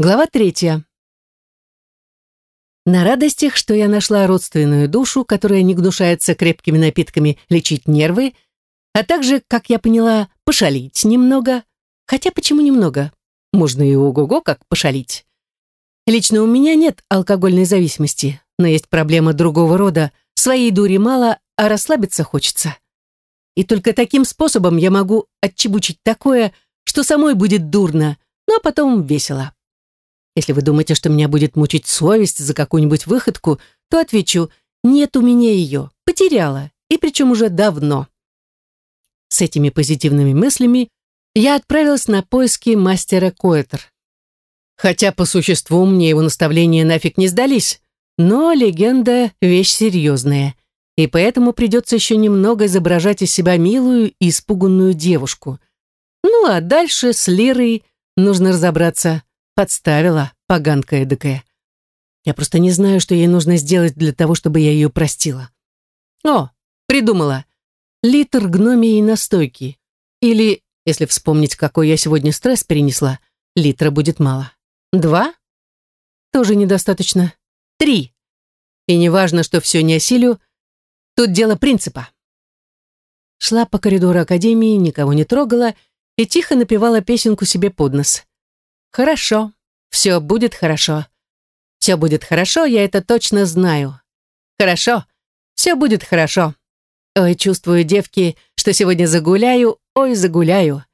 Глава третья. На радостях, что я нашла родственную душу, которая не гнушается крепкими напитками лечить нервы, а также, как я поняла, пошалить немного. Хотя почему немного? Можно и ого-го как пошалить. Лично у меня нет алкогольной зависимости, но есть проблема другого рода. Своей дури мало, а расслабиться хочется. И только таким способом я могу отчебучить такое, что самой будет дурно, но потом весело. Если вы думаете, что меня будет мучить совесть за какую-нибудь выходку, то отвечу, нет у меня ее, потеряла, и причем уже давно. С этими позитивными мыслями я отправилась на поиски мастера Коэтер. Хотя по существу мне его наставления нафиг не сдались, но легенда — вещь серьезная, и поэтому придется еще немного изображать из себя милую и испуганную девушку. Ну а дальше с Лирой нужно разобраться, подставила поганка эдакая. Я просто не знаю, что ей нужно сделать для того, чтобы я ее простила. О, придумала литр гномии настойки. Или, если вспомнить, какой я сегодня стресс перенесла, литра будет мало. Два? Тоже недостаточно. Три. И неважно, что все не осилю, тут дело принципа. Шла по коридору академии, никого не трогала и тихо напевала песенку себе под нос. «Хорошо, все будет хорошо. Все будет хорошо, я это точно знаю. Хорошо, все будет хорошо. Ой, чувствую, девки, что сегодня загуляю, ой, загуляю.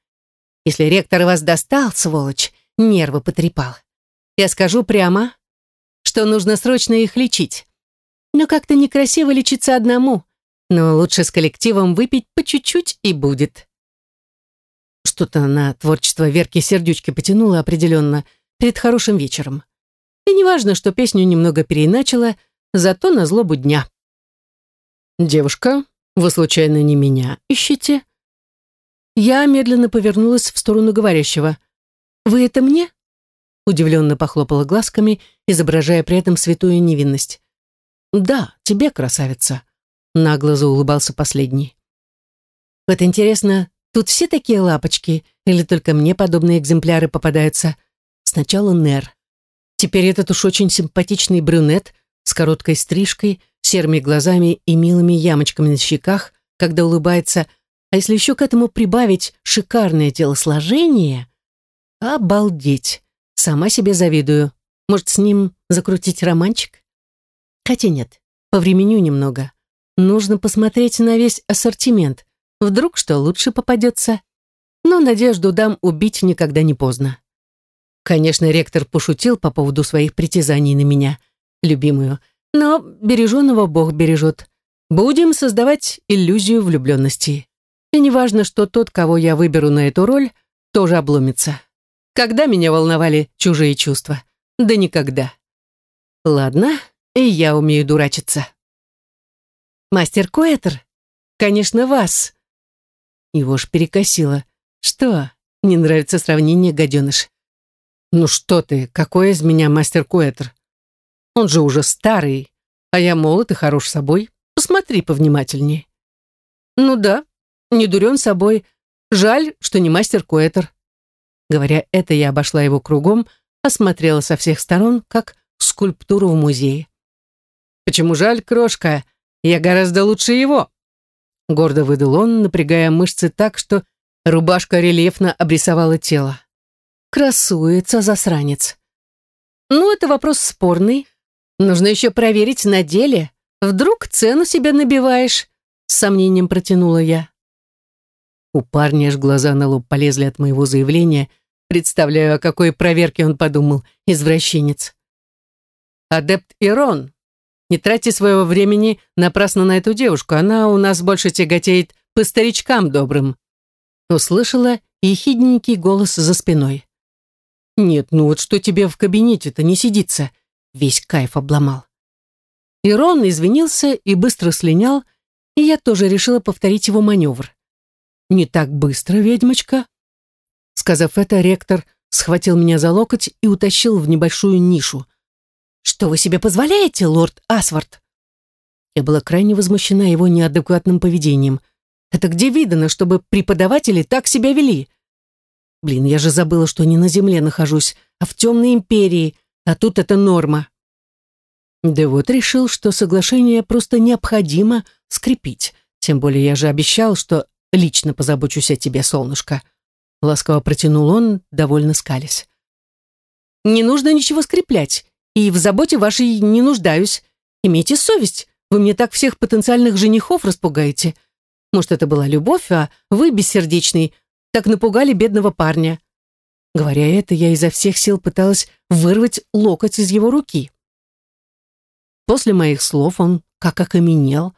Если ректор вас достал, сволочь, нервы потрепал. Я скажу прямо, что нужно срочно их лечить. Но как-то некрасиво лечиться одному. Но лучше с коллективом выпить по чуть-чуть и будет. Что-то на творчество Верки сердючки потянуло определенно перед хорошим вечером. И неважно, что песню немного переиначила, зато на злобу дня. «Девушка, вы случайно не меня ищете?» Я медленно повернулась в сторону говорящего. «Вы это мне?» Удивленно похлопала глазками, изображая при этом святую невинность. «Да, тебе, красавица», — нагло заулыбался последний. «Вот интересно, тут все такие лапочки, или только мне подобные экземпляры попадаются?» Сначала Нер. Теперь этот уж очень симпатичный брюнет с короткой стрижкой, серыми глазами и милыми ямочками на щеках, когда улыбается, а если еще к этому прибавить шикарное телосложение, обалдеть. Сама себе завидую. Может, с ним закрутить романчик? Хотя нет, повременю немного. Нужно посмотреть на весь ассортимент. Вдруг что лучше попадется. Но надежду дам убить никогда не поздно. Конечно, ректор пошутил по поводу своих притязаний на меня, любимую, но береженного Бог бережет. Будем создавать иллюзию влюбленности. И неважно, что тот, кого я выберу на эту роль, тоже обломится. Когда меня волновали чужие чувства? Да никогда. Ладно, и я умею дурачиться. Мастер Коэтер? Конечно, вас. Его ж перекосило. Что? Не нравится сравнение, гаденыш? «Ну что ты, какой из меня мастер Куэтр? Он же уже старый, а я молод и хорош собой. Посмотри повнимательнее». «Ну да, не дурен собой. Жаль, что не мастер Куэтр». Говоря это, я обошла его кругом, осмотрела со всех сторон, как скульптуру в музее. «Почему жаль, крошка? Я гораздо лучше его!» Гордо выдал он, напрягая мышцы так, что рубашка рельефно обрисовала тело. Красуется засранец. Ну, это вопрос спорный. Нужно еще проверить на деле. Вдруг цену себе набиваешь? С сомнением протянула я. У парня аж глаза на лоб полезли от моего заявления. Представляю, о какой проверке он подумал, извращенец. «Адепт Ирон, не тратьте своего времени напрасно на эту девушку. Она у нас больше тяготеет по старичкам добрым». Услышала ехидненький голос за спиной. «Нет, ну вот что тебе в кабинете-то не сидится?» Весь кайф обломал. Ирон извинился и быстро слинял, и я тоже решила повторить его маневр. «Не так быстро, ведьмочка!» Сказав это, ректор схватил меня за локоть и утащил в небольшую нишу. «Что вы себе позволяете, лорд Асвард?» Я была крайне возмущена его неадекватным поведением. «Это где видано, чтобы преподаватели так себя вели?» Блин, я же забыла, что не на земле нахожусь, а в темной империи, а тут это норма. Да вот решил, что соглашение просто необходимо скрепить. Тем более я же обещал, что лично позабочусь о тебе, солнышко. Ласково протянул он, довольно скались. Не нужно ничего скреплять, и в заботе вашей не нуждаюсь. Имейте совесть, вы мне так всех потенциальных женихов распугаете. Может, это была любовь, а вы, бессердечный, так напугали бедного парня. Говоря это, я изо всех сил пыталась вырвать локоть из его руки. После моих слов он как окаменел,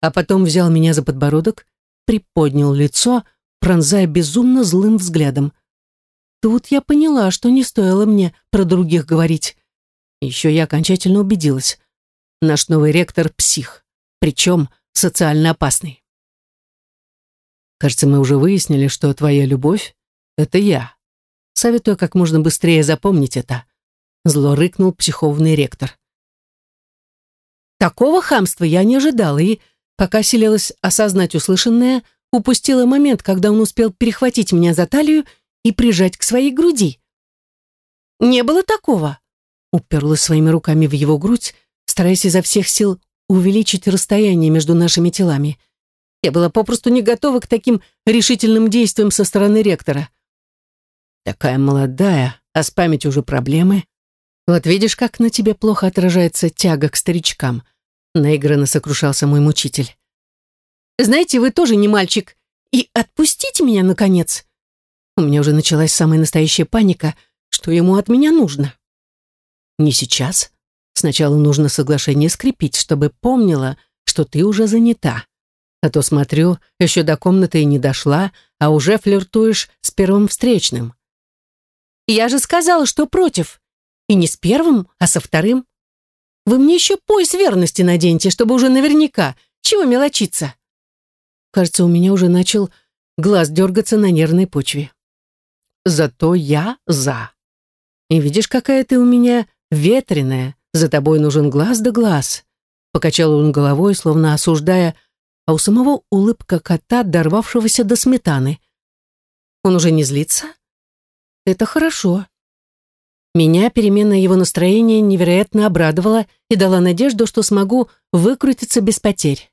а потом взял меня за подбородок, приподнял лицо, пронзая безумно злым взглядом. Тут я поняла, что не стоило мне про других говорить. Еще я окончательно убедилась. Наш новый ректор — псих, причем социально опасный. Кажется, мы уже выяснили, что твоя любовь — это я. Советую как можно быстрее запомнить это. Зло рыкнул психовный ректор. Такого хамства я не ожидала и, пока селилась осознать услышанное, упустила момент, когда он успел перехватить меня за талию и прижать к своей груди. «Не было такого!» Уперлась своими руками в его грудь, стараясь изо всех сил увеличить расстояние между нашими телами. Я была попросту не готова к таким решительным действиям со стороны ректора. Такая молодая, а с памятью уже проблемы. Вот видишь, как на тебе плохо отражается тяга к старичкам. Наигранно сокрушался мой мучитель. Знаете, вы тоже не мальчик. И отпустите меня, наконец. У меня уже началась самая настоящая паника, что ему от меня нужно. Не сейчас. Сначала нужно соглашение скрепить, чтобы помнила, что ты уже занята. А то, смотрю, еще до комнаты и не дошла, а уже флиртуешь с первым встречным. Я же сказала, что против. И не с первым, а со вторым. Вы мне еще пояс верности наденьте, чтобы уже наверняка. Чего мелочиться? Кажется, у меня уже начал глаз дергаться на нервной почве. Зато я за. И видишь, какая ты у меня ветреная. За тобой нужен глаз да глаз. Покачал он головой, словно осуждая, а у самого улыбка кота, дорвавшегося до сметаны. Он уже не злится? Это хорошо. Меня перемена его настроения невероятно обрадовала и дала надежду, что смогу выкрутиться без потерь.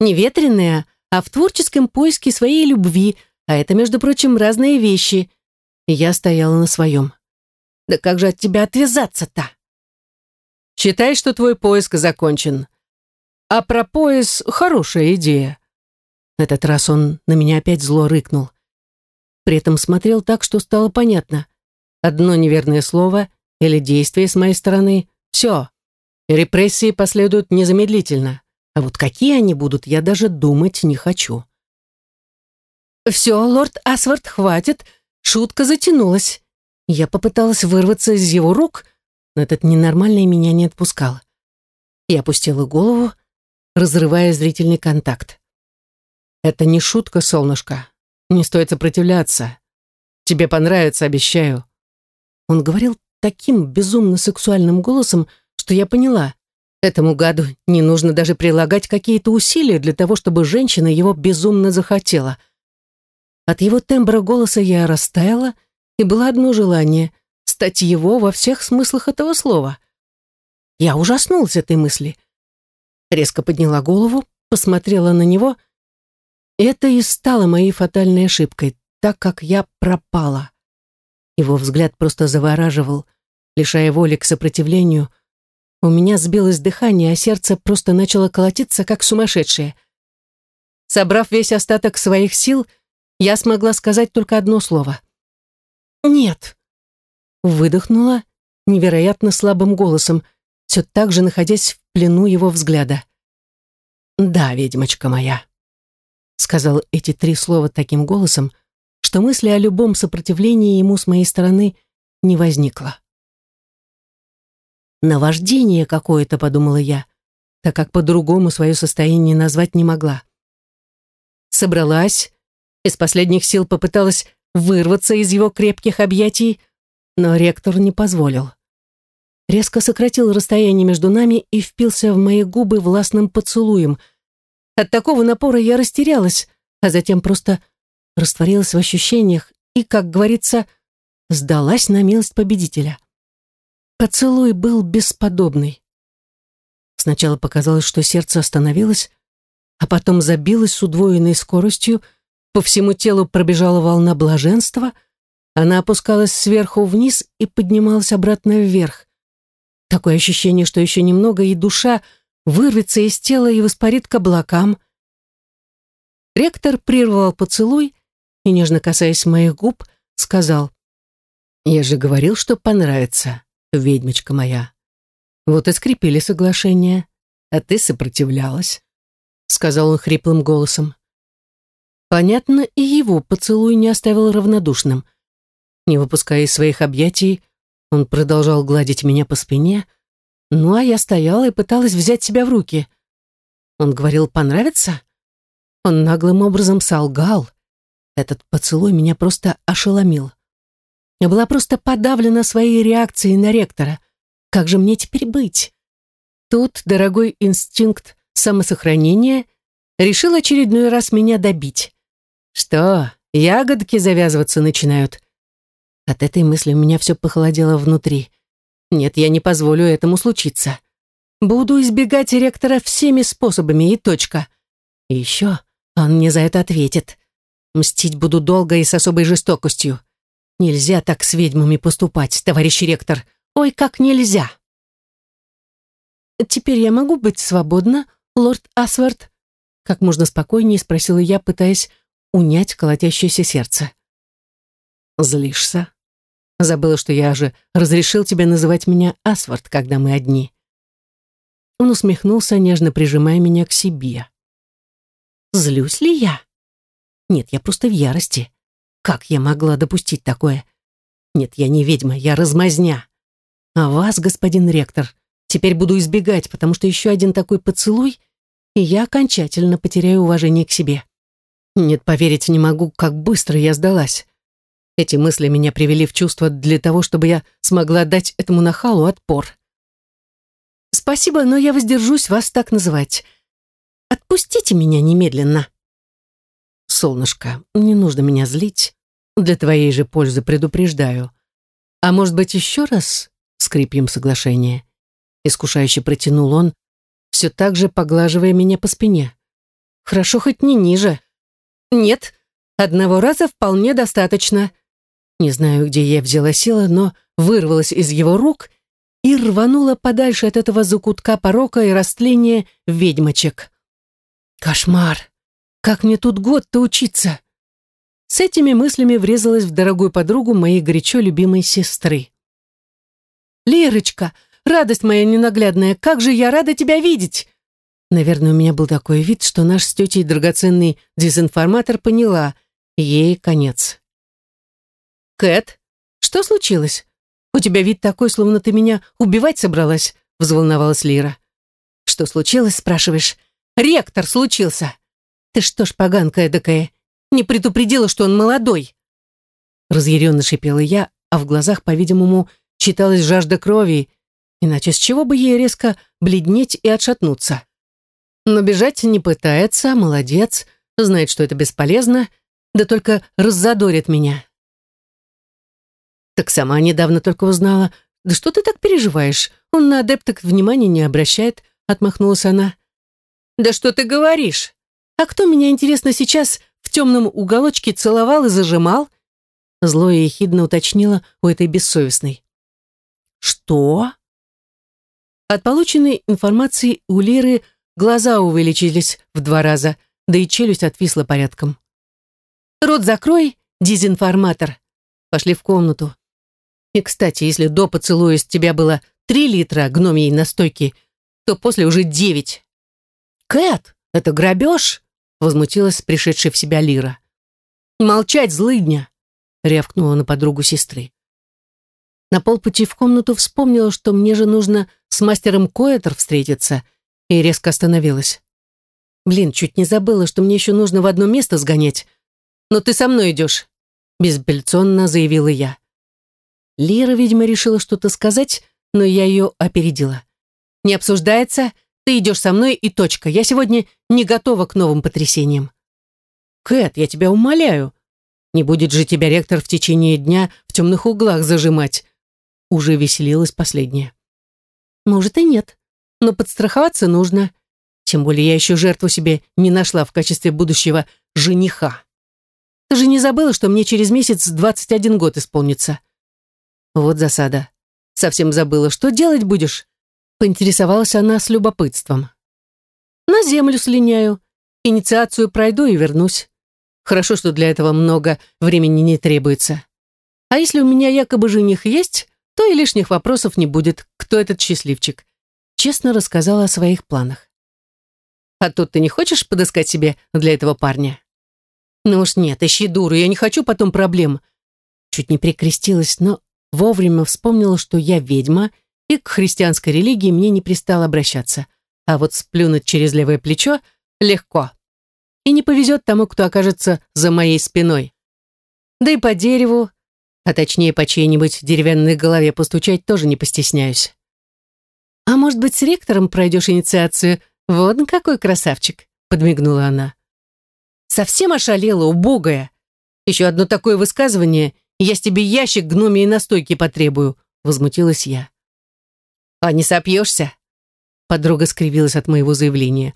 Не ветреная, а в творческом поиске своей любви, а это, между прочим, разные вещи. я стояла на своем. Да как же от тебя отвязаться-то? Считай, что твой поиск закончен. А про пояс хорошая идея. На этот раз он на меня опять зло рыкнул. При этом смотрел так, что стало понятно. Одно неверное слово или действие с моей стороны — все. Репрессии последуют незамедлительно. А вот какие они будут, я даже думать не хочу. «Все, лорд Асвард, хватит. Шутка затянулась». Я попыталась вырваться из его рук, но этот ненормальный меня не отпускал. Я опустила голову, разрывая зрительный контакт. «Это не шутка, солнышко. Не стоит сопротивляться. Тебе понравится, обещаю». Он говорил таким безумно сексуальным голосом, что я поняла, этому гаду не нужно даже прилагать какие-то усилия для того, чтобы женщина его безумно захотела. От его тембра голоса я растаяла, и было одно желание — стать его во всех смыслах этого слова. Я ужаснулась этой мысли — резко подняла голову, посмотрела на него. Это и стало моей фатальной ошибкой, так как я пропала. Его взгляд просто завораживал, лишая воли к сопротивлению. У меня сбилось дыхание, а сердце просто начало колотиться, как сумасшедшее. Собрав весь остаток своих сил, я смогла сказать только одно слово. «Нет». Выдохнула невероятно слабым голосом, все так же находясь в плену его взгляда. «Да, ведьмочка моя», — сказал эти три слова таким голосом, что мысли о любом сопротивлении ему с моей стороны не возникло. «Наваждение какое-то», — подумала я, так как по-другому свое состояние назвать не могла. Собралась, из последних сил попыталась вырваться из его крепких объятий, но ректор не позволил резко сократил расстояние между нами и впился в мои губы властным поцелуем. От такого напора я растерялась, а затем просто растворилась в ощущениях и, как говорится, сдалась на милость победителя. Поцелуй был бесподобный. Сначала показалось, что сердце остановилось, а потом забилось с удвоенной скоростью, по всему телу пробежала волна блаженства, она опускалась сверху вниз и поднималась обратно вверх. Такое ощущение, что еще немного, и душа вырвется из тела и воспарит к облакам. Ректор прервал поцелуй и, нежно касаясь моих губ, сказал, «Я же говорил, что понравится, ведьмочка моя. Вот и скрепили соглашение, а ты сопротивлялась», сказал он хриплым голосом. Понятно, и его поцелуй не оставил равнодушным. Не выпуская из своих объятий, он продолжал гладить меня по спине, ну а я стояла и пыталась взять себя в руки. Он говорил «понравится»? Он наглым образом солгал. Этот поцелуй меня просто ошеломил. Я была просто подавлена своей реакцией на ректора. Как же мне теперь быть? Тут дорогой инстинкт самосохранения решил очередной раз меня добить. Что, ягодки завязываться начинают? От этой мысли у меня все похолодело внутри. Нет, я не позволю этому случиться. Буду избегать ректора всеми способами и точка. И еще он мне за это ответит. Мстить буду долго и с особой жестокостью. Нельзя так с ведьмами поступать, товарищ ректор. Ой, как нельзя. Теперь я могу быть свободна, лорд Асвард? Как можно спокойнее спросила я, пытаясь унять колотящееся сердце. Злишься? Забыла, что я же разрешил тебе называть меня Асвард, когда мы одни. Он усмехнулся, нежно прижимая меня к себе. Злюсь ли я? Нет, я просто в ярости. Как я могла допустить такое? Нет, я не ведьма, я размазня. А вас, господин ректор, теперь буду избегать, потому что еще один такой поцелуй, и я окончательно потеряю уважение к себе. Нет, поверить не могу, как быстро я сдалась. Эти мысли меня привели в чувство для того, чтобы я смогла дать этому нахалу отпор. Спасибо, но я воздержусь вас так называть. Отпустите меня немедленно. Солнышко, не нужно меня злить. Для твоей же пользы предупреждаю. А может быть, еще раз скрипим соглашение? Искушающе протянул он, все так же поглаживая меня по спине. Хорошо хоть не ниже. Нет, одного раза вполне достаточно. Не знаю, где я взяла силы, но вырвалась из его рук и рванула подальше от этого закутка порока и растления ведьмочек. Кошмар! Как мне тут год-то учиться? С этими мыслями врезалась в дорогую подругу моей горячо любимой сестры. «Лерочка, радость моя ненаглядная, как же я рада тебя видеть!» Наверное, у меня был такой вид, что наш с тетей драгоценный дезинформатор поняла, ей конец. «Кэт, что случилось? У тебя вид такой, словно ты меня убивать собралась», взволновалась Лира. «Что случилось, спрашиваешь? Ректор случился. Ты что ж, поганка эдакая, не предупредила, что он молодой?» Разъяренно шипела я, а в глазах, по-видимому, читалась жажда крови, иначе с чего бы ей резко бледнеть и отшатнуться? Но бежать не пытается, молодец, знает, что это бесполезно, да только раззадорит меня. Так сама недавно только узнала. Да что ты так переживаешь? Он на адепток внимания не обращает, отмахнулась она. «Да что ты говоришь? А кто меня, интересно, сейчас в темном уголочке целовал и зажимал?» Зло и ехидно уточнила у этой бессовестной. «Что?» От полученной информации у Лиры глаза увеличились в два раза, да и челюсть отвисла порядком. «Рот закрой, дезинформатор!» Пошли в комнату. И, кстати, если до поцелуя с тебя было три литра гномьей настойки, то после уже девять. «Кэт, это грабеж!» — возмутилась пришедшая в себя Лира. «Молчать, злыдня!» — рявкнула на подругу сестры. На полпути в комнату вспомнила, что мне же нужно с мастером Коэтер встретиться, и резко остановилась. «Блин, чуть не забыла, что мне еще нужно в одно место сгонять. Но ты со мной идешь», — безапелляционно заявила я. Лира, видимо, решила что-то сказать, но я ее опередила. «Не обсуждается, ты идешь со мной и точка. Я сегодня не готова к новым потрясениям. Кэт, я тебя умоляю. Не будет же тебя ректор в течение дня в темных углах зажимать. Уже веселилась последняя. Может и нет, но подстраховаться нужно. Тем более я еще жертву себе не нашла в качестве будущего жениха. Ты же не забыла, что мне через месяц 21 год исполнится? Вот засада. Совсем забыла. Что делать будешь? Поинтересовалась она с любопытством. На землю слиняю. Инициацию пройду и вернусь. Хорошо, что для этого много времени не требуется. А если у меня якобы жених есть, то и лишних вопросов не будет, кто этот счастливчик. Честно рассказала о своих планах. А тут ты не хочешь подыскать себе для этого парня? Ну уж нет, ищи дуру, я не хочу потом проблем. Чуть не прикрестилась, но вовремя вспомнила, что я ведьма, и к христианской религии мне не пристало обращаться. А вот сплюнуть через левое плечо легко и не повезет тому, кто окажется за моей спиной. Да и по дереву, а точнее по чьей-нибудь деревянной голове постучать тоже не постесняюсь. «А может быть, с ректором пройдешь инициацию? Вот какой красавчик!» — подмигнула она. «Совсем ошалела, убогая! Еще одно такое высказывание, я с тебе ящик гномии настойки потребую!» — возмутилась я. «А не сопьешься?» Подруга скривилась от моего заявления.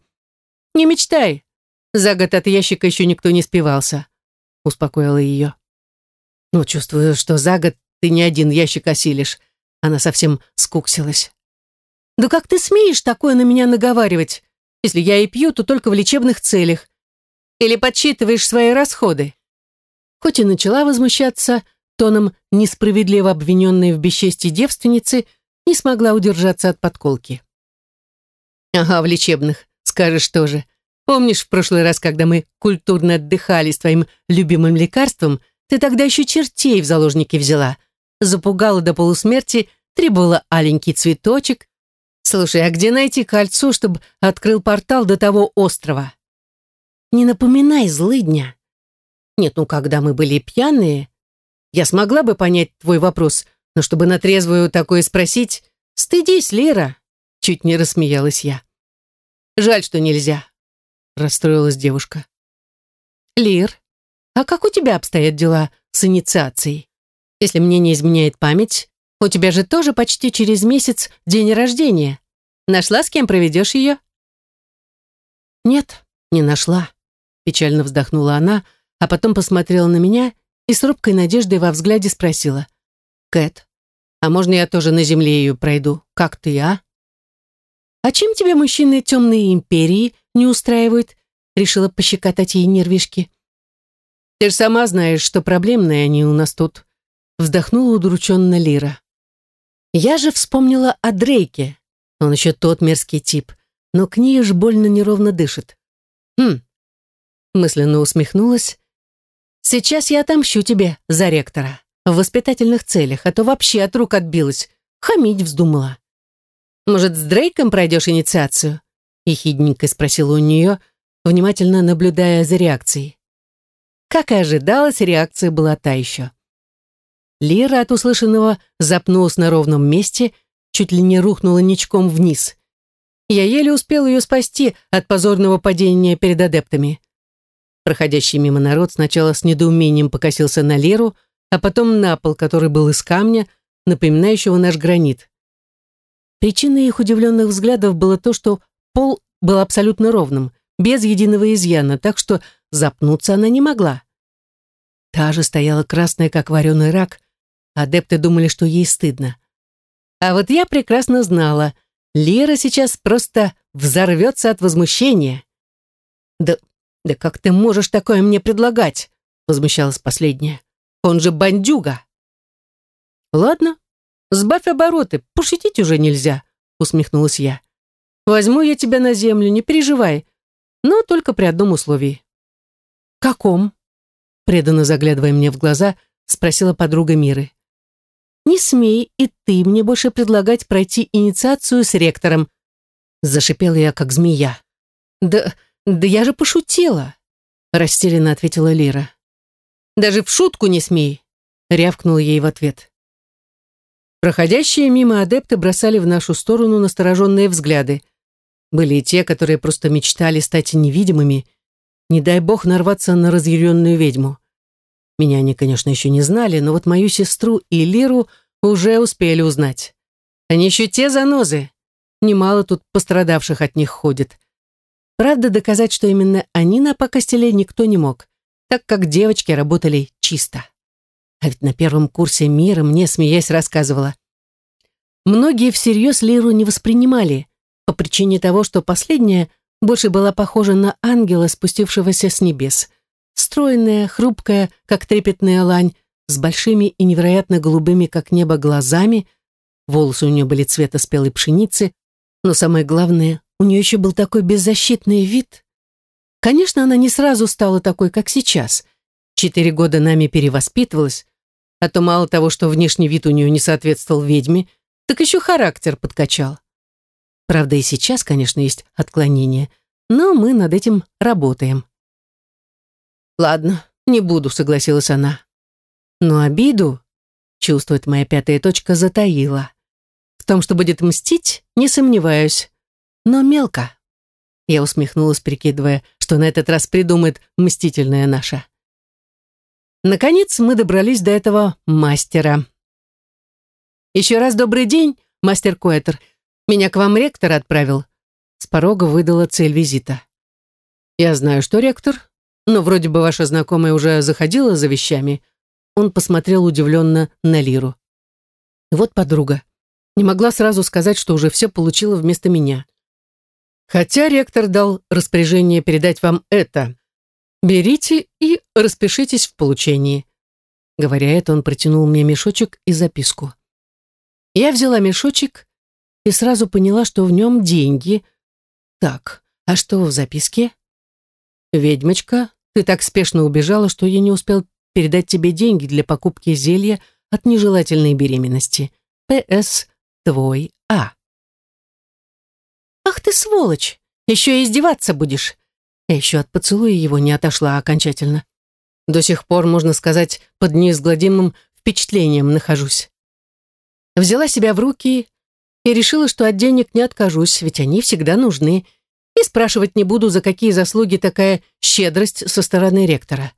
«Не мечтай, за год от ящика еще никто не спивался», — успокоила ее. «Ну, чувствую, что за год ты не один ящик осилишь». Она совсем скуксилась. «Да как ты смеешь такое на меня наговаривать? Если я и пью, то только в лечебных целях. Или подсчитываешь свои расходы?» Хоть и начала возмущаться, тоном несправедливо обвиненной в бесчестии девственницы, не смогла удержаться от подколки. «Ага, в лечебных, скажешь тоже. Помнишь в прошлый раз, когда мы культурно отдыхали с твоим любимым лекарством, ты тогда еще чертей в заложники взяла, запугала до полусмерти, требовала аленький цветочек. Слушай, а где найти кольцо, чтобы открыл портал до того острова? Не напоминай злыдня. Нет, ну когда мы были пьяные, я смогла бы понять твой вопрос, но чтобы на трезвую такое спросить, стыдись, Лера, чуть не рассмеялась я. Жаль, что нельзя расстроилась девушка. «Лир, а как у тебя обстоят дела с инициацией? Если мне не изменяет память, у тебя же тоже почти через месяц день рождения. Нашла, с кем проведешь ее?» «Нет, не нашла», — печально вздохнула она, а потом посмотрела на меня и с робкой надеждой во взгляде спросила. «Кэт, а можно я тоже на земле ее пройду? Как ты, а?» «А чем тебе мужчины темной империи не устраивают?» Решила пощекотать ей нервишки. «Ты же сама знаешь, что проблемные они у нас тут», вздохнула удрученно Лира. Я же вспомнила о Дрейке. Он еще тот мерзкий тип, но к ней уж больно неровно дышит. «Хм», мысленно усмехнулась. «Сейчас я отомщу тебе за ректора. В воспитательных целях, а то вообще от рук отбилась. Хамить вздумала». Может, с Дрейком пройдешь инициацию?» ехидненько спросила у нее, внимательно наблюдая за реакцией. Как и ожидалось, реакция была та еще. Лира от услышанного запнулась на ровном месте, чуть ли не рухнула ничком вниз. Я еле успел ее спасти от позорного падения перед адептами. Проходящий мимо народ сначала с недоумением покосился на Леру, а потом на пол, который был из камня, напоминающего наш гранит. Причиной их удивленных взглядов было то, что пол был абсолютно ровным, без единого изъяна, так что запнуться она не могла. Та же стояла красная, как вареный рак. Адепты думали, что ей стыдно. А вот я прекрасно знала, Лера сейчас просто взорвется от возмущения. «Да, да как ты можешь такое мне предлагать?» возмущалась последняя. «Он же бандюга!» «Ладно, Сбавь обороты, пошутить уже нельзя», — усмехнулась я. «Возьму я тебя на землю, не переживай, но только при одном условии». «Каком?» — преданно заглядывая мне в глаза, спросила подруга Миры. «Не смей и ты мне больше предлагать пройти инициацию с ректором», — зашипела я, как змея. «Да, да я же пошутила», — растерянно ответила Лира. «Даже в шутку не смей», — рявкнула ей в ответ. Проходящие мимо адепты бросали в нашу сторону настороженные взгляды. Были и те, которые просто мечтали стать невидимыми. Не дай бог нарваться на разъяренную ведьму. Меня они, конечно, еще не знали, но вот мою сестру и Лиру уже успели узнать. Они еще те занозы. Немало тут пострадавших от них ходит. Правда, доказать, что именно они напакостили, никто не мог, так как девочки работали чисто. А ведь на первом курсе мира мне, смеясь, рассказывала. Многие всерьез Лиру не воспринимали, по причине того, что последняя больше была похожа на ангела, спустившегося с небес. Стройная, хрупкая, как трепетная лань, с большими и невероятно голубыми, как небо, глазами. Волосы у нее были цвета спелой пшеницы, но самое главное, у нее еще был такой беззащитный вид. Конечно, она не сразу стала такой, как сейчас. Четыре года нами перевоспитывалась, а то мало того, что внешний вид у нее не соответствовал ведьме, так еще характер подкачал. Правда, и сейчас, конечно, есть отклонения, но мы над этим работаем. «Ладно, не буду», — согласилась она. Но обиду, чувствует моя пятая точка, затаила. В том, что будет мстить, не сомневаюсь, но мелко. Я усмехнулась, прикидывая, что на этот раз придумает мстительная наша. Наконец мы добрались до этого мастера. «Еще раз добрый день, мастер Коэтер. Меня к вам ректор отправил». С порога выдала цель визита. «Я знаю, что ректор, но вроде бы ваша знакомая уже заходила за вещами». Он посмотрел удивленно на Лиру. «Вот подруга. Не могла сразу сказать, что уже все получила вместо меня. Хотя ректор дал распоряжение передать вам это. Берите и распишитесь в получении». Говоря это, он протянул мне мешочек и записку. Я взяла мешочек и сразу поняла, что в нем деньги. Так, а что в записке? «Ведьмочка, ты так спешно убежала, что я не успел передать тебе деньги для покупки зелья от нежелательной беременности. П.С. Твой А». «Ах ты сволочь! Еще и издеваться будешь!» Я еще от поцелуя его не отошла окончательно. До сих пор, можно сказать, под неизгладимым впечатлением нахожусь. Взяла себя в руки и решила, что от денег не откажусь, ведь они всегда нужны, и спрашивать не буду, за какие заслуги такая щедрость со стороны ректора.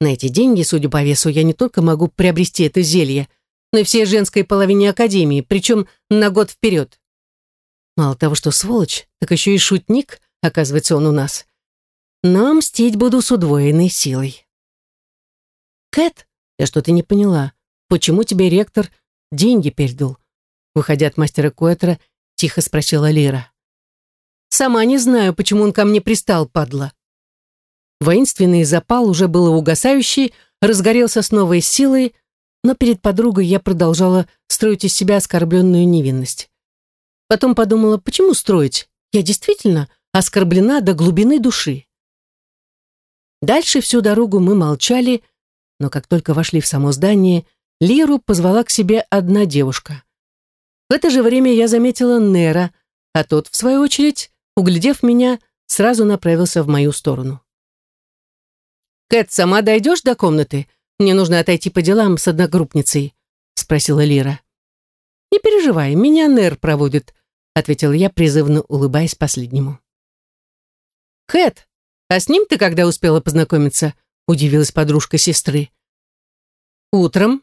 На эти деньги, судя по весу, я не только могу приобрести это зелье, но и всей женской половине академии, причем на год вперед. Мало того, что сволочь, так еще и шутник, оказывается, он у нас. Но мстить буду с удвоенной силой. Кэт, я что-то не поняла. Почему тебе ректор деньги передал?» Выходя от мастера Куэтра, тихо спросила Лира. «Сама не знаю, почему он ко мне пристал, падла». Воинственный запал уже было угасающий, разгорелся с новой силой, но перед подругой я продолжала строить из себя оскорбленную невинность. Потом подумала, почему строить? Я действительно оскорблена до глубины души. Дальше всю дорогу мы молчали, но как только вошли в само здание, Лиру позвала к себе одна девушка. В это же время я заметила Нера, а тот, в свою очередь, углядев меня, сразу направился в мою сторону. «Кэт, сама дойдешь до комнаты? Мне нужно отойти по делам с одногруппницей», — спросила Лира. «Не переживай, меня Нер проводит», — ответил я, призывно улыбаясь последнему. «Кэт, а с ним ты когда успела познакомиться?» — удивилась подружка сестры. «Утром»,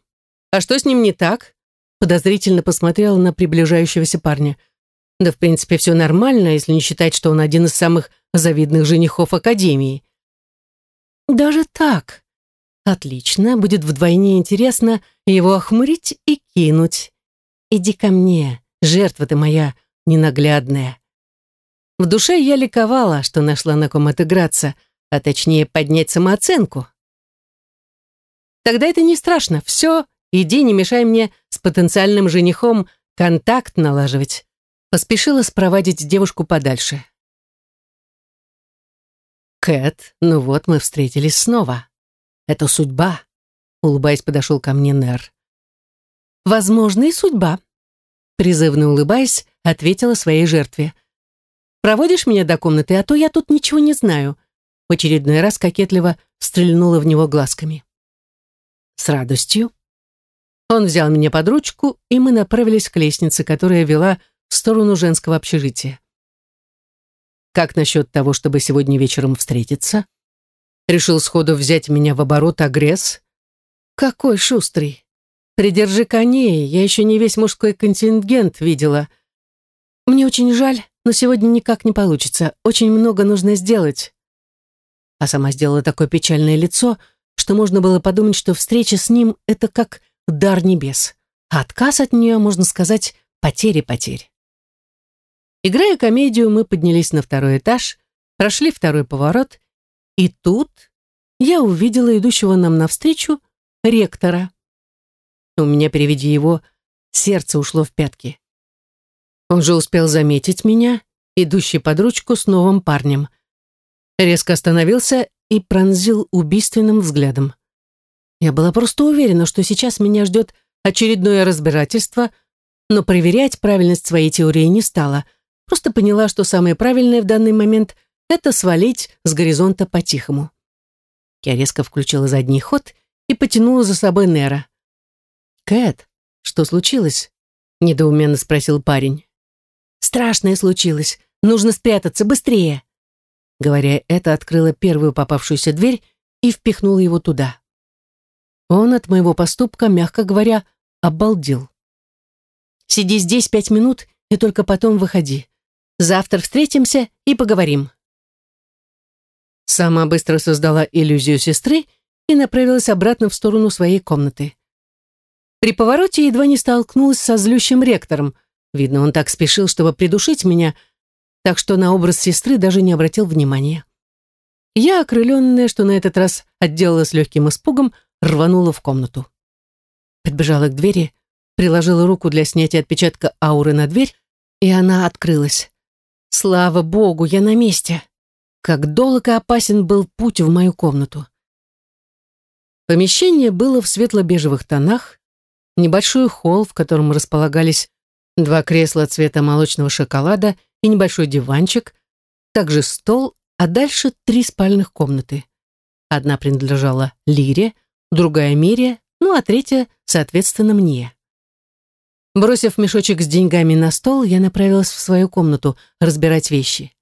а что с ним не так? Подозрительно посмотрела на приближающегося парня. Да, в принципе, все нормально, если не считать, что он один из самых завидных женихов Академии. Даже так? Отлично, будет вдвойне интересно его охмурить и кинуть. Иди ко мне, жертва ты моя ненаглядная. В душе я ликовала, что нашла на ком отыграться, а точнее поднять самооценку. Тогда это не страшно, все Иди, не мешай мне с потенциальным женихом контакт налаживать. Поспешила спровадить девушку подальше. Кэт, ну вот мы встретились снова. Это судьба. Улыбаясь, подошел ко мне Нер. Возможно, и судьба. Призывно улыбаясь, ответила своей жертве. «Проводишь меня до комнаты, а то я тут ничего не знаю». В очередной раз кокетливо стрельнула в него глазками. «С радостью», он взял меня под ручку, и мы направились к лестнице, которая вела в сторону женского общежития. Как насчет того, чтобы сегодня вечером встретиться? Решил сходу взять меня в оборот агресс. Какой шустрый! Придержи коней, я еще не весь мужской контингент видела. Мне очень жаль, но сегодня никак не получится. Очень много нужно сделать. А сама сделала такое печальное лицо, что можно было подумать, что встреча с ним — это как дар небес. А отказ от нее, можно сказать, потери потерь. Играя комедию, мы поднялись на второй этаж, прошли второй поворот, и тут я увидела идущего нам навстречу ректора. У меня при виде его сердце ушло в пятки. Он же успел заметить меня, идущий под ручку с новым парнем. Резко остановился и пронзил убийственным взглядом. Я была просто уверена, что сейчас меня ждет очередное разбирательство, но проверять правильность своей теории не стала. Просто поняла, что самое правильное в данный момент — это свалить с горизонта по-тихому. Я резко включила задний ход и потянула за собой Нера. «Кэт, что случилось?» — недоуменно спросил парень. «Страшное случилось. Нужно спрятаться быстрее!» Говоря это, открыла первую попавшуюся дверь и впихнула его туда. Он от моего поступка, мягко говоря, обалдел. «Сиди здесь пять минут и только потом выходи. Завтра встретимся и поговорим». Сама быстро создала иллюзию сестры и направилась обратно в сторону своей комнаты. При повороте едва не столкнулась со злющим ректором. Видно, он так спешил, чтобы придушить меня, так что на образ сестры даже не обратил внимания. Я, окрыленная, что на этот раз отделалась легким испугом, рванула в комнату. Подбежала к двери, приложила руку для снятия отпечатка ауры на дверь, и она открылась. Слава богу, я на месте. Как долго опасен был путь в мою комнату. Помещение было в светло-бежевых тонах, небольшой холл, в котором располагались два кресла цвета молочного шоколада и небольшой диванчик, также стол, а дальше три спальных комнаты. Одна принадлежала Лире, другая Мире, ну а третья, соответственно, мне. Бросив мешочек с деньгами на стол, я направилась в свою комнату разбирать вещи.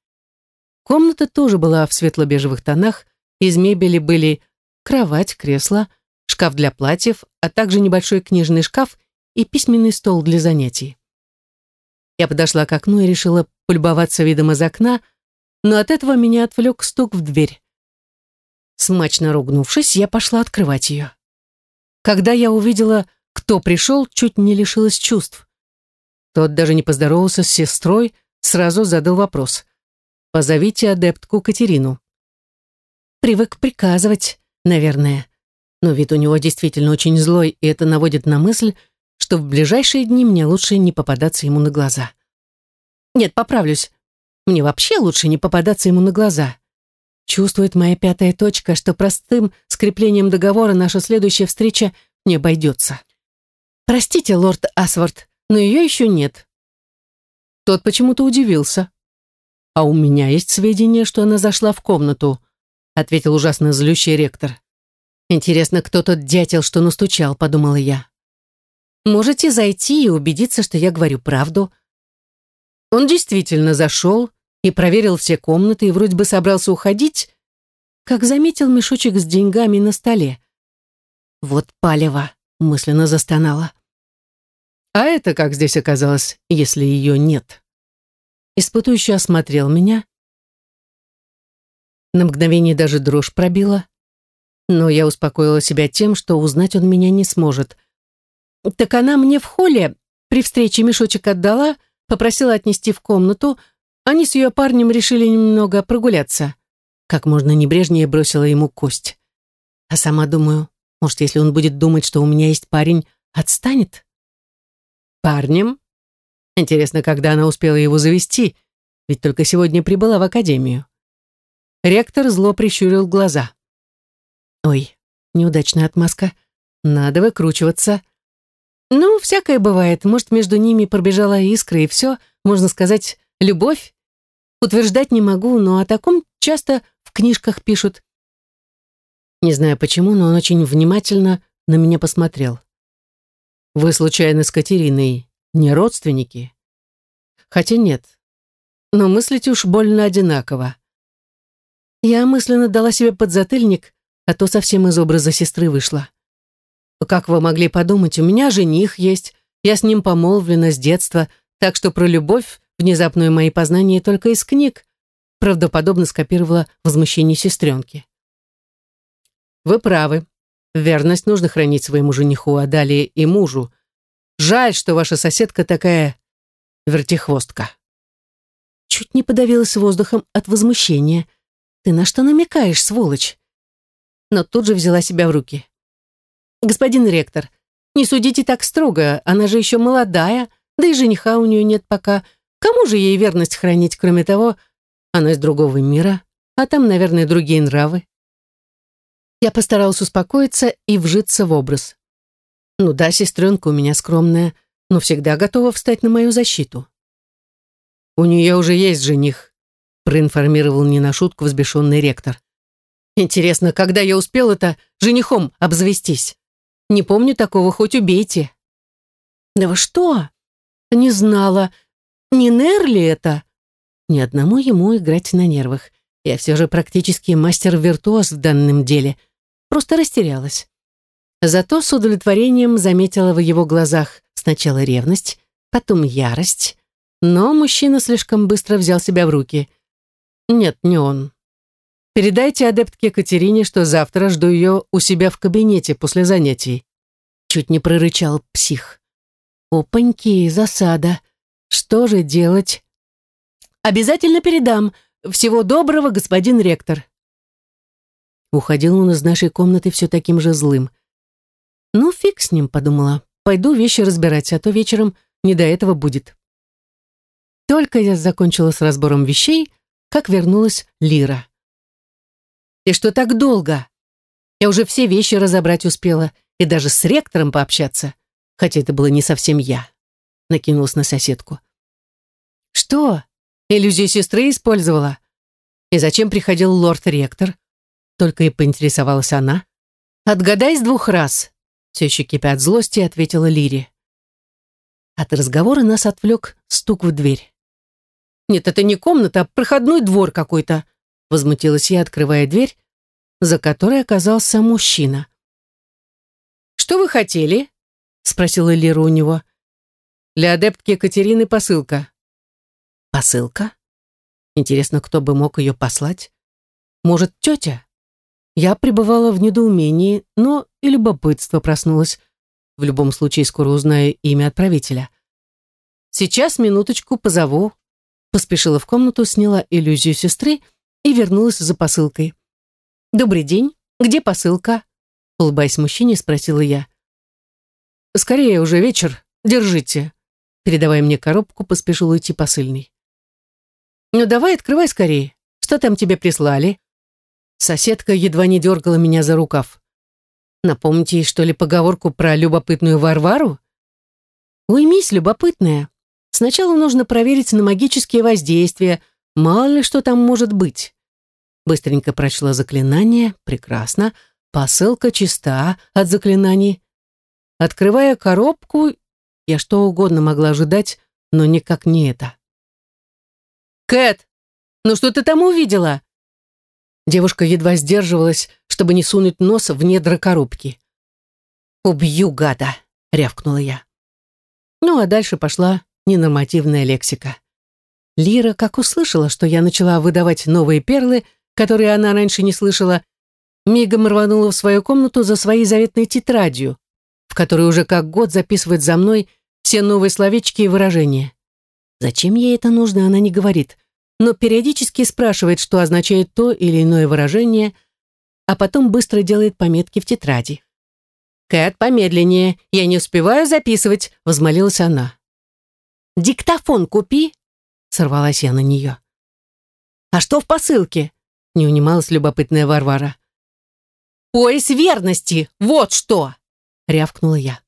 Комната тоже была в светло-бежевых тонах, из мебели были кровать, кресло, шкаф для платьев, а также небольшой книжный шкаф и письменный стол для занятий. Я подошла к окну и решила полюбоваться видом из окна, но от этого меня отвлек стук в дверь. Смачно ругнувшись, я пошла открывать ее. Когда я увидела, кто пришел, чуть не лишилась чувств. Тот даже не поздоровался с сестрой, сразу задал вопрос. «Позовите адептку Катерину». Привык приказывать, наверное. Но вид у него действительно очень злой, и это наводит на мысль, что в ближайшие дни мне лучше не попадаться ему на глаза. Нет, поправлюсь. Мне вообще лучше не попадаться ему на глаза. Чувствует моя пятая точка, что простым скреплением договора наша следующая встреча не обойдется. Простите, лорд Асвард, но ее еще нет. Тот почему-то удивился. А у меня есть сведения, что она зашла в комнату, ответил ужасно злющий ректор. Интересно, кто тот дятел, что настучал, подумала я. Можете зайти и убедиться, что я говорю правду. Он действительно зашел и проверил все комнаты и вроде бы собрался уходить, как заметил мешочек с деньгами на столе. Вот палево, мысленно застонала. А это как здесь оказалось, если ее нет? Испытующий осмотрел меня. На мгновение даже дрожь пробила, но я успокоила себя тем, что узнать он меня не сможет. Так она мне в холле при встрече мешочек отдала, попросила отнести в комнату, они с ее парнем решили немного прогуляться. Как можно небрежнее бросила ему кость. А сама думаю, может, если он будет думать, что у меня есть парень, отстанет? Парнем? Интересно, когда она успела его завести, ведь только сегодня прибыла в академию. Ректор зло прищурил глаза. Ой, неудачная отмазка. Надо выкручиваться. Ну, всякое бывает. Может, между ними пробежала искра, и все, можно сказать, любовь. Утверждать не могу, но о таком часто в книжках пишут. Не знаю почему, но он очень внимательно на меня посмотрел. «Вы, случайно, с Катериной не родственники?» «Хотя нет. Но мыслите уж больно одинаково». Я мысленно дала себе подзатыльник, а то совсем из образа сестры вышла. Как вы могли подумать, у меня жених есть, я с ним помолвлена с детства, так что про любовь внезапную мои познания только из книг, правдоподобно скопировала возмущение сестренки. Вы правы. Верность нужно хранить своему жениху, а далее и мужу. Жаль, что ваша соседка такая вертихвостка. Чуть не подавилась воздухом от возмущения. Ты на что намекаешь, сволочь? Но тут же взяла себя в руки. Господин ректор, не судите так строго, она же еще молодая, да и жениха у нее нет пока. Кому же ей верность хранить, кроме того, она из другого мира, а там, наверное, другие нравы. Я постаралась успокоиться и вжиться в образ. Ну да, сестренка у меня скромная, но всегда готова встать на мою защиту. У нее уже есть жених, проинформировал не на шутку взбешенный ректор. Интересно, когда я успел это женихом обзавестись? Не помню такого, хоть убейте. Да вы что? Не знала. Не Нер ли это? Ни одному ему играть на нервах. Я все же практически мастер-виртуоз в данном деле. Просто растерялась. Зато с удовлетворением заметила в его глазах сначала ревность, потом ярость. Но мужчина слишком быстро взял себя в руки. Нет, не он. Передайте адептке Катерине, что завтра жду ее у себя в кабинете после занятий. Чуть не прорычал псих. Опаньки, засада. Что же делать? Обязательно передам. Всего доброго, господин ректор. Уходил он из нашей комнаты все таким же злым. Ну, фиг с ним, подумала. Пойду вещи разбирать, а то вечером не до этого будет. Только я закончила с разбором вещей, как вернулась Лира. «И что так долго? Я уже все вещи разобрать успела и даже с ректором пообщаться, хотя это было не совсем я», — накинулась на соседку. «Что? Иллюзию сестры использовала? И зачем приходил лорд-ректор?» Только и поинтересовалась она. «Отгадай с двух раз», — все еще кипя от злости, ответила Лири. От разговора нас отвлек стук в дверь. «Нет, это не комната, а проходной двор какой-то», — возмутилась я, открывая дверь, за которой оказался мужчина. «Что вы хотели?» — спросила Лира у него. «Для адептки Екатерины посылка». «Посылка? Интересно, кто бы мог ее послать? Может, тетя?» Я пребывала в недоумении, но и любопытство проснулось. В любом случае, скоро узнаю имя отправителя. «Сейчас, минуточку, позову», поспешила в комнату, сняла иллюзию сестры и вернулась за посылкой. «Добрый день. Где посылка?» Улыбаясь мужчине, спросила я. «Скорее, уже вечер. Держите». Передавая мне коробку, поспешил уйти посыльный. «Ну давай, открывай скорее. Что там тебе прислали?» Соседка едва не дергала меня за рукав. «Напомните ей, что ли, поговорку про любопытную Варвару?» «Уймись, любопытная. Сначала нужно проверить на магические воздействия, мало ли что там может быть. Быстренько прочла заклинание, прекрасно, посылка чиста от заклинаний. Открывая коробку, я что угодно могла ожидать, но никак не это. «Кэт, ну что ты там увидела?» Девушка едва сдерживалась, чтобы не сунуть нос в недра коробки. «Убью гада!» — рявкнула я. Ну, а дальше пошла ненормативная лексика. Лира, как услышала, что я начала выдавать новые перлы, которые она раньше не слышала, мигом рванула в свою комнату за своей заветной тетрадью, в которой уже как год записывает за мной все новые словечки и выражения. Зачем ей это нужно, она не говорит, но периодически спрашивает, что означает то или иное выражение, а потом быстро делает пометки в тетради. «Кэт, помедленнее, я не успеваю записывать», — возмолилась она. «Диктофон купи!» — сорвалась я на нее. «А что в посылке?» — не унималась любопытная Варвара. «Пояс верности! Вот что!» — рявкнула я.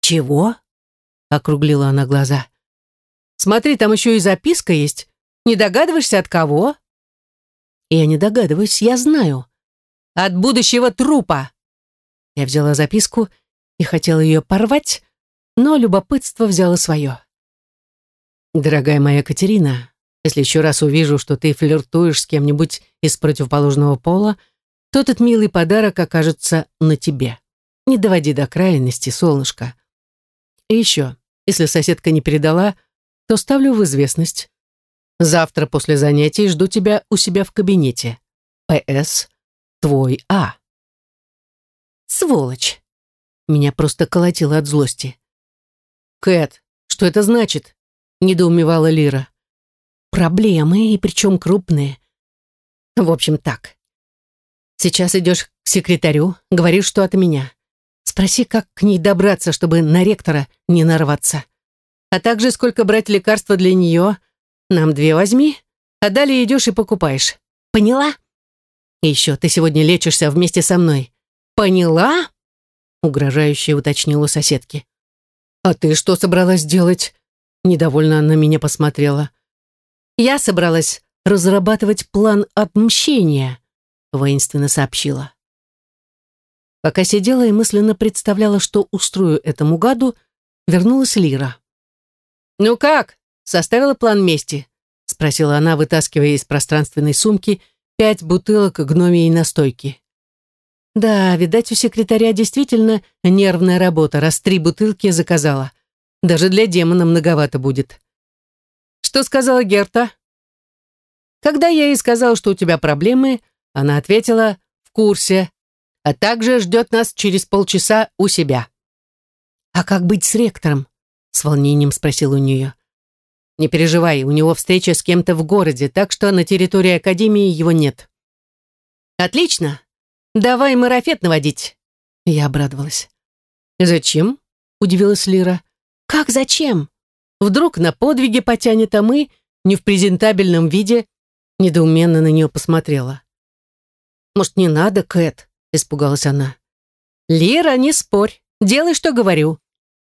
«Чего?» — округлила она глаза. «Смотри, там еще и записка есть. Не догадываешься, от кого?» «Я не догадываюсь, я знаю. От будущего трупа!» Я взяла записку и хотела ее порвать, но любопытство взяло свое. Дорогая моя Катерина, если еще раз увижу, что ты флиртуешь с кем-нибудь из противоположного пола, то этот милый подарок окажется на тебе. Не доводи до крайности, солнышко. И еще, если соседка не передала, то ставлю в известность. Завтра после занятий жду тебя у себя в кабинете. П.С. Твой А. Сволочь. Меня просто колотило от злости. Кэт, что это значит? Недоумевала Лира. Проблемы, и причем крупные. В общем, так. Сейчас идешь к секретарю, говоришь, что от меня. Спроси, как к ней добраться, чтобы на ректора не нарваться. А также, сколько брать лекарства для нее. Нам две возьми, а далее идешь и покупаешь. Поняла? И еще, ты сегодня лечишься вместе со мной. Поняла? Угрожающе уточнила соседки. А ты что собралась делать? Недовольно она меня посмотрела. Я собралась разрабатывать план отмщения, воинственно сообщила. Пока сидела и мысленно представляла, что устрою этому гаду, вернулась Лира. «Ну как, составила план мести?» — спросила она, вытаскивая из пространственной сумки пять бутылок гномией настойки. Да, видать, у секретаря действительно нервная работа, раз три бутылки заказала. Даже для демона многовато будет. Что сказала Герта? Когда я ей сказала, что у тебя проблемы, она ответила «в курсе», а также ждет нас через полчаса у себя. «А как быть с ректором?» — с волнением спросил у нее. «Не переживай, у него встреча с кем-то в городе, так что на территории Академии его нет». «Отлично! Давай марафет наводить!» Я обрадовалась. «Зачем?» — удивилась Лира. «Как зачем? Вдруг на подвиги потянет, а мы, не в презентабельном виде, недоуменно на нее посмотрела. «Может, не надо, Кэт?» испугалась она. «Лира, не спорь, делай, что говорю.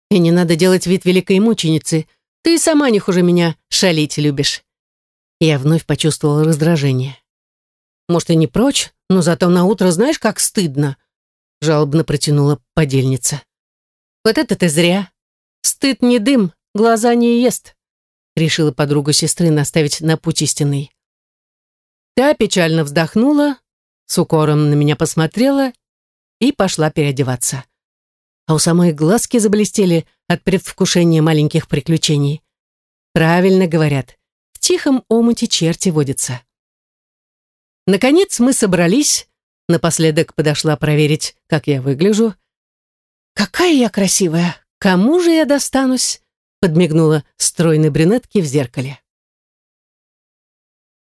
И не надо делать вид великой мученицы. Ты сама не хуже меня шалить любишь». Я вновь почувствовала раздражение. «Может, и не прочь, но зато на утро знаешь, как стыдно», жалобно протянула подельница. «Вот это ты зря. Стыд не дым, глаза не ест», решила подруга сестры наставить на путь истинный. Та печально вздохнула, с укором на меня посмотрела и пошла переодеваться. А у самой глазки заблестели от предвкушения маленьких приключений. Правильно говорят, в тихом омуте черти водятся. Наконец мы собрались, напоследок подошла проверить, как я выгляжу. «Какая я красивая! Кому же я достанусь?» подмигнула стройной брюнетке в зеркале.